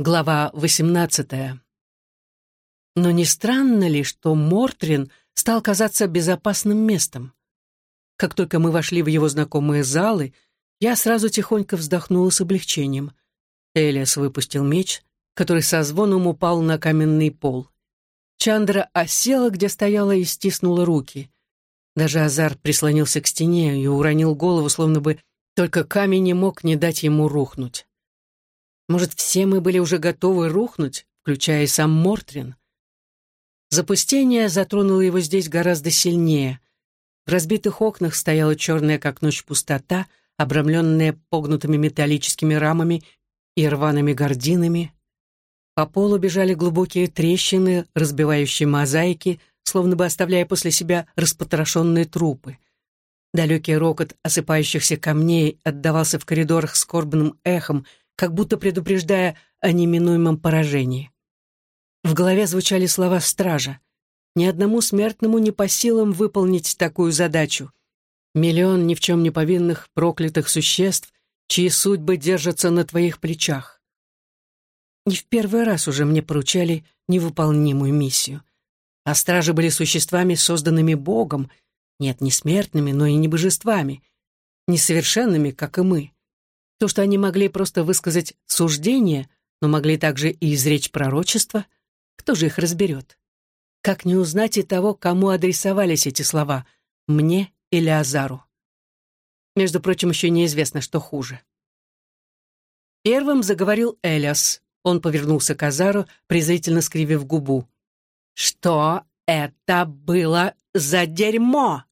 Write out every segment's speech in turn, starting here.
Глава 18. Но не странно ли, что Мортрин стал казаться безопасным местом? Как только мы вошли в его знакомые залы, я сразу тихонько вздохнула с облегчением. Элиас выпустил меч, который со звоном упал на каменный пол. Чандра осела, где стояла, и стиснула руки. Даже Азар прислонился к стене и уронил голову, словно бы только камень не мог не дать ему рухнуть. Может, все мы были уже готовы рухнуть, включая и сам Мортрин? Запустение затронуло его здесь гораздо сильнее. В разбитых окнах стояла черная, как ночь, пустота, обрамленная погнутыми металлическими рамами и рваными гординами. По полу бежали глубокие трещины, разбивающие мозаики, словно бы оставляя после себя распотрошенные трупы. Далекий рокот осыпающихся камней отдавался в коридорах скорбным эхом, как будто предупреждая о неминуемом поражении. В голове звучали слова стража. Ни одному смертному не по силам выполнить такую задачу. Миллион ни в чем не повинных проклятых существ, чьи судьбы держатся на твоих плечах. Не в первый раз уже мне поручали невыполнимую миссию. А стражи были существами, созданными Богом, нет, не смертными, но и не божествами, несовершенными, как и мы. То, что они могли просто высказать суждение, но могли также и изречь пророчество, кто же их разберет? Как не узнать и того, кому адресовались эти слова, мне или Азару? Между прочим, еще неизвестно, что хуже. Первым заговорил Элиас. Он повернулся к Азару, презрительно скривив губу. «Что это было за дерьмо?»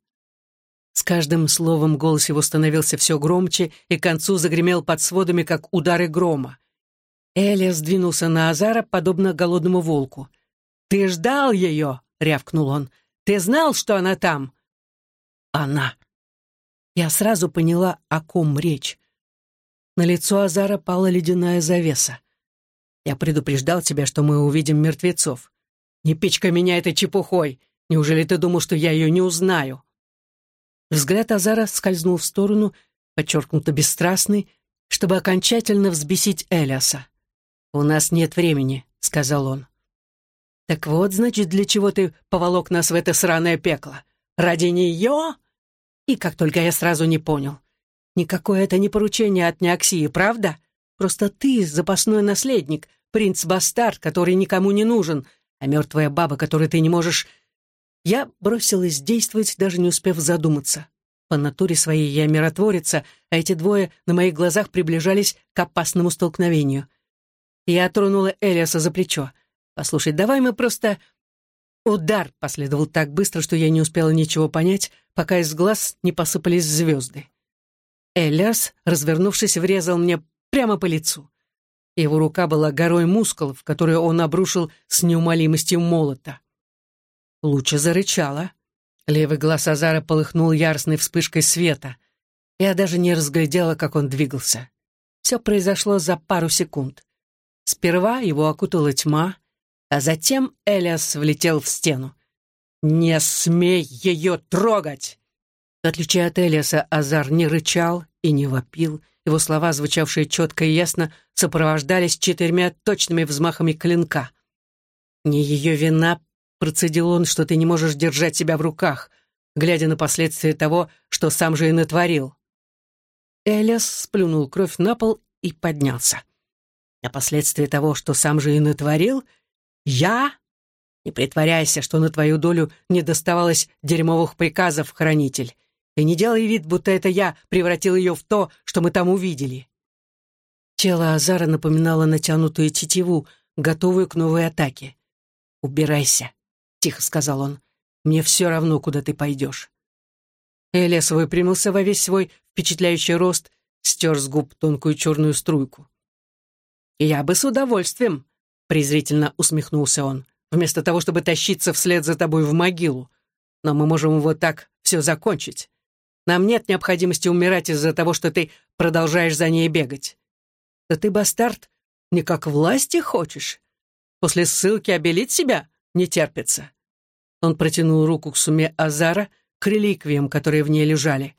С каждым словом голос его становился все громче и к концу загремел под сводами, как удары грома. Элия сдвинулся на Азара, подобно голодному волку. «Ты ждал ее!» — рявкнул он. «Ты знал, что она там?» «Она!» Я сразу поняла, о ком речь. На лицо Азара пала ледяная завеса. «Я предупреждал тебя, что мы увидим мертвецов. Не пичка меня этой чепухой. Неужели ты думал, что я ее не узнаю?» Взгляд Азара скользнул в сторону, подчеркнуто бесстрастный, чтобы окончательно взбесить Элиаса. «У нас нет времени», — сказал он. «Так вот, значит, для чего ты поволок нас в это сраное пекло? Ради нее?» И как только я сразу не понял. Никакое это не поручение от Неоксии, правда? Просто ты запасной наследник, принц-бастард, который никому не нужен, а мертвая баба, которой ты не можешь я бросилась действовать, даже не успев задуматься. По натуре своей я миротворица, а эти двое на моих глазах приближались к опасному столкновению. Я тронула Элиаса за плечо. «Послушай, давай мы просто...» Удар последовал так быстро, что я не успела ничего понять, пока из глаз не посыпались звезды. Элиас, развернувшись, врезал мне прямо по лицу. Его рука была горой мускулов, которые он обрушил с неумолимостью молота. Луча зарычала. Левый глаз Азара полыхнул яростной вспышкой света. Я даже не разглядела, как он двигался. Все произошло за пару секунд. Сперва его окутала тьма, а затем Элиас влетел в стену. «Не смей ее трогать!» В отличие от Элиаса, Азар не рычал и не вопил. Его слова, звучавшие четко и ясно, сопровождались четырьмя точными взмахами клинка. Не ее вина Процедил он, что ты не можешь держать себя в руках, глядя на последствия того, что сам же и натворил. Элиас сплюнул кровь на пол и поднялся. А последствия того, что сам же и натворил, я? Не притворяйся, что на твою долю не доставалось дерьмовых приказов, хранитель. И не делай вид, будто это я превратил ее в то, что мы там увидели. Тело Азара напоминало натянутую тетиву, готовую к новой атаке. «Убирайся», тихо сказал он. «Мне все равно, куда ты пойдешь». Элиас выпрямился во весь свой впечатляющий рост, стер с губ тонкую черную струйку. «Я бы с удовольствием», — презрительно усмехнулся он, «вместо того, чтобы тащиться вслед за тобой в могилу. Но мы можем вот так все закончить. Нам нет необходимости умирать из-за того, что ты продолжаешь за ней бегать. Да ты, бастард, не как власти хочешь? После ссылки обелить себя? Не терпится». Он протянул руку к суме Азара, к реликвиям, которые в ней лежали.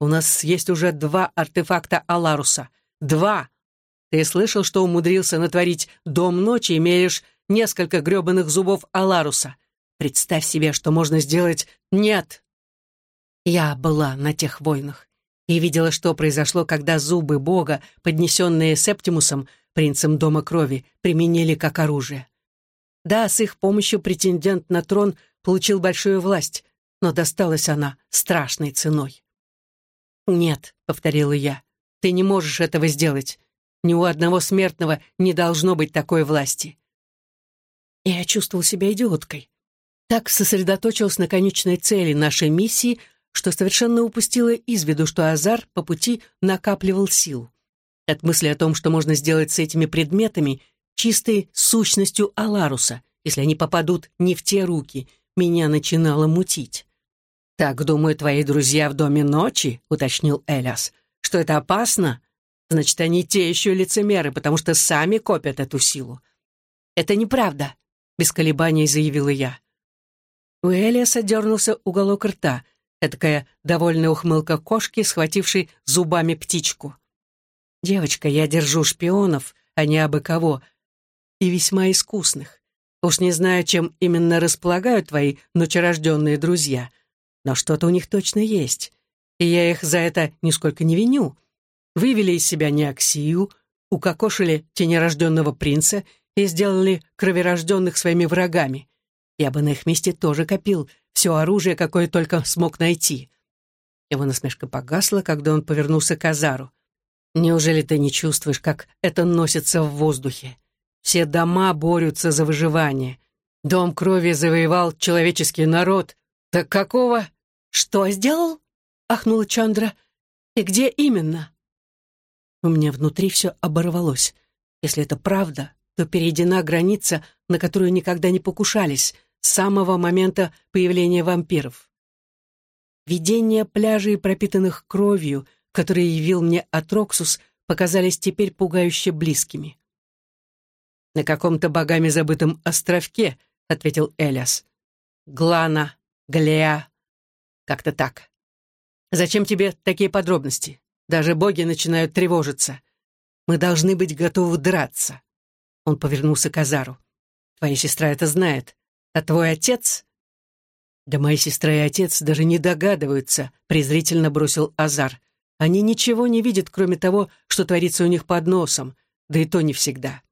«У нас есть уже два артефакта Аларуса. Два! Ты слышал, что умудрился натворить дом ночи, имеешь несколько гребаных зубов Аларуса. Представь себе, что можно сделать «нет». Я была на тех войнах и видела, что произошло, когда зубы Бога, поднесенные Септимусом, принцем Дома Крови, применили как оружие. Да, с их помощью претендент на трон получил большую власть, но досталась она страшной ценой. «Нет», — повторила я, — «ты не можешь этого сделать. Ни у одного смертного не должно быть такой власти». Я чувствовал себя идиоткой. Так сосредоточилась на конечной цели нашей миссии, что совершенно упустила из виду, что Азар по пути накапливал сил. От мысли о том, что можно сделать с этими предметами, чистой сущностью Аларуса, если они попадут не в те руки, меня начинало мутить. «Так думают твои друзья в доме ночи», — уточнил Эляс. «Что это опасно? Значит, они те еще лицемеры, потому что сами копят эту силу». «Это неправда», — без колебаний заявила я. У Элиаса дернулся уголок рта, такая довольная ухмылка кошки, схватившей зубами птичку. «Девочка, я держу шпионов, а не абы кого, и весьма искусных. Уж не знаю, чем именно располагают твои ночерожденные друзья, но что-то у них точно есть, и я их за это нисколько не виню. Вывели из себя Неоксию, укокошили тенерожденного принца и сделали кроверожденных своими врагами. Я бы на их месте тоже копил все оружие, какое только смог найти. Его насмешка погасла, когда он повернулся к Азару. «Неужели ты не чувствуешь, как это носится в воздухе? Все дома борются за выживание. Дом крови завоевал человеческий народ. Так какого? Что сделал? Ахнула Чандра. И где именно? У меня внутри все оборвалось. Если это правда, то перейдена граница, на которую никогда не покушались, с самого момента появления вампиров. Видения пляжей, пропитанных кровью, которые явил мне Атроксус, показались теперь пугающе близкими. «На каком-то богами забытом островке», — ответил Элиас. «Глана, Галеа, как-то так. Зачем тебе такие подробности? Даже боги начинают тревожиться. Мы должны быть готовы драться». Он повернулся к Азару. «Твоя сестра это знает. А твой отец...» «Да моя сестра и отец даже не догадываются», — презрительно бросил Азар. «Они ничего не видят, кроме того, что творится у них под носом, да и то не всегда.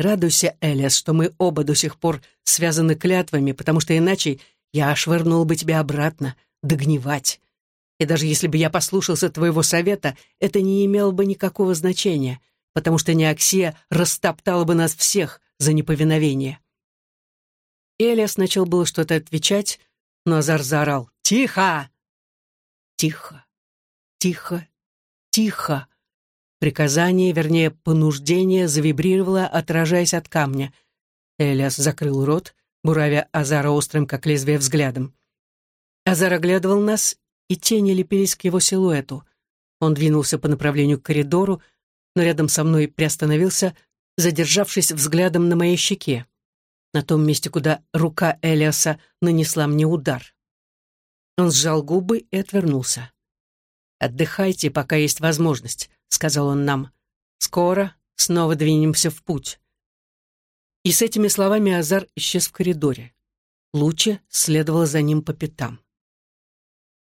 Радуйся, Элиас, что мы оба до сих пор связаны клятвами, потому что иначе я швырнул бы тебя обратно, догнивать. И даже если бы я послушался твоего совета, это не имело бы никакого значения, потому что Неоксия растоптала бы нас всех за неповиновение. Элиас начал было что-то отвечать, но Азар заорал «Тихо!» Тихо, тихо, тихо. Приказание, вернее, понуждение завибрировало, отражаясь от камня. Элиас закрыл рот, буравя Азара острым, как лезвие, взглядом. Азар оглядывал нас, и тени лепились к его силуэту. Он двинулся по направлению к коридору, но рядом со мной приостановился, задержавшись взглядом на моей щеке, на том месте, куда рука Элиаса нанесла мне удар. Он сжал губы и отвернулся. «Отдыхайте, пока есть возможность», — сказал он нам. «Скоро снова двинемся в путь». И с этими словами Азар исчез в коридоре. Луча следовала за ним по пятам.